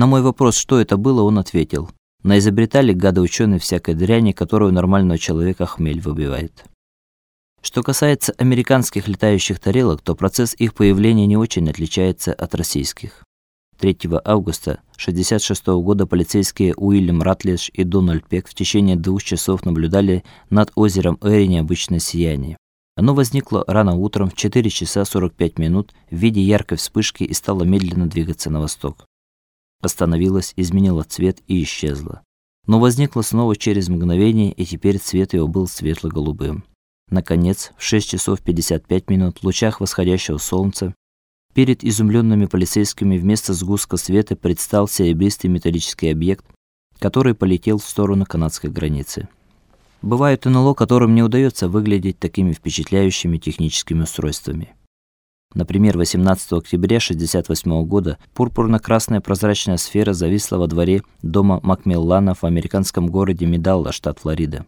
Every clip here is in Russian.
На мой вопрос, что это было, он ответил: "Наизобретали гады ученые всякой дряни, которую нормального человека хмель выбивает". Что касается американских летающих тарелок, то процесс их появления не очень отличается от российских. 3 августа 66 года полицейские Уильям Ратлидж и Дональд Пек в течение двух часов наблюдали над озером Эри необычное сияние. Оно возникло рано утром в 4 часа 45 минут в виде яркой вспышки и стало медленно двигаться на восток. Остановилось, изменило цвет и исчезло. Но возникло снова через мгновение, и теперь цвет его был светло-голубым. Наконец, в 6 часов 55 минут в лучах восходящего солнца Перед изумленными полицейскими вместо сгустка света предстал серебристый металлический объект, который полетел в сторону канадской границы. Бывают НЛО, которым не удается выглядеть такими впечатляющими техническими устройствами. Например, 18 октября 68 года пурпурно-красная прозрачная сфера зависла во дворе дома Макмилланов в американском городе Медалла, штат Флорида.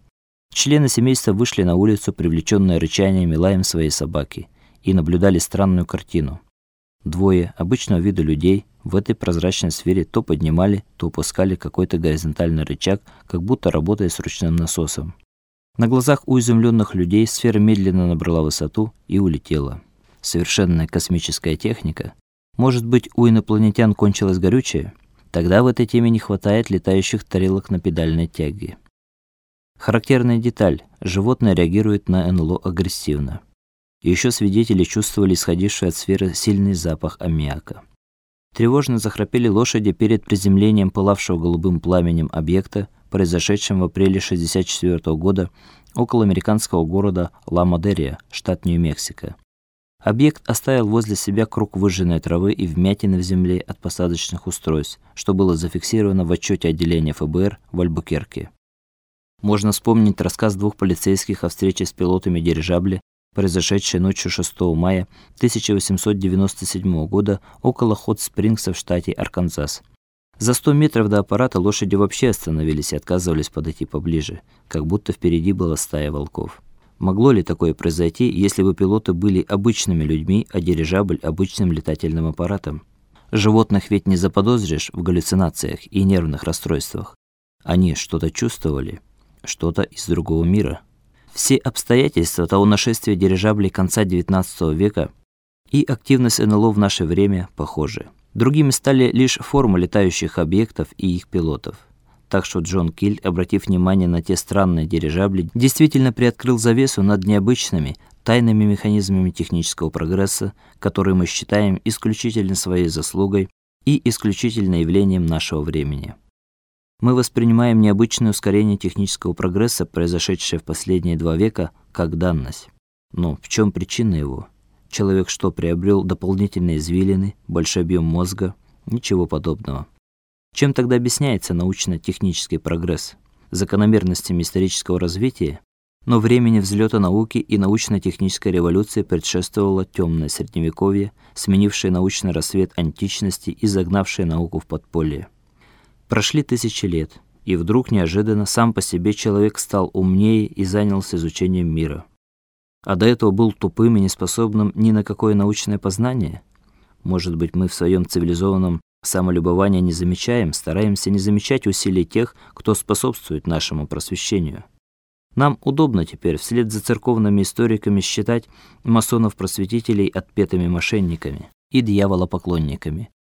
Члены семейства вышли на улицу, привлеченные рычанием и лаем своей собаки, и наблюдали странную картину. Двое обычного вида людей в этой прозрачной сфере то поднимали, то опускали какой-то горизонтальный рычаг, как будто работая с ручным насосом. На глазах у изумленных людей сфера медленно набрала высоту и улетела. Совершенная космическая техника. Может быть, у инопланетян кончилось горючее? Тогда в этой теме не хватает летающих тарелок на педальной тяге. Характерная деталь: животное реагирует на НЛО агрессивно. Еще свидетели чувствовали исходивший от сферы сильный запах аммиака. Тревожно захрапели лошади перед приземлением пылавшего голубым пламенем объекта, произошедшим в апреле 64 -го года около американского города Ла-Модерия, штат Нью-Мексико. Объект оставил возле себя круг выжженной травы и вмятины в земле от посадочных устройств, что было зафиксировано в отчете отделения ФБР в Альбукерке. Можно вспомнить рассказ двух полицейских о встрече с пилотами дирижабля произошедшее ночью 6 мая 1897 года около Хот-Спрингса в штате Арканзас. За 100 метров до аппарата лошади вообще остановились и отказывались подойти поближе, как будто впереди была стая волков. Могло ли такое произойти, если бы пилоты были обычными людьми, а дирижабль обычным летательным аппаратом? Животных ведь не заподозришь в галлюцинациях и нервных расстройствах. Они что-то чувствовали, что-то из другого мира. Все обстоятельства того нашествия дирижаблей конца XIX века и активность НЛО в наше время похожи. Другими стали лишь формы летающих объектов и их пилотов. Так что Джон Киль, обратив внимание на те странные дирижабли, действительно приоткрыл завесу над необычными, тайными механизмами технического прогресса, которые мы считаем исключительно своей заслугой и исключительно явлением нашего времени. Мы воспринимаем необычное ускорение технического прогресса, произошедшее в последние два века, как данность. Но в чем причина его? Человек что, приобрел дополнительные извилины, большой объем мозга? Ничего подобного. Чем тогда объясняется научно-технический прогресс? Закономерностями исторического развития? Но времени взлета науки и научно-технической революции предшествовало темное средневековье, сменившее научный рассвет античности и загнавшее науку в подполье. Прошли тысячи лет, и вдруг неожиданно сам по себе человек стал умнее и занялся изучением мира. А до этого был тупым и неспособным ни на какое научное познание. Может быть, мы в своем цивилизованном самолюбовании не замечаем, стараемся не замечать усилий тех, кто способствует нашему просвещению. Нам удобно теперь вслед за церковными историками считать масонов-просветителей отпетыми мошенниками и дьяволопоклонниками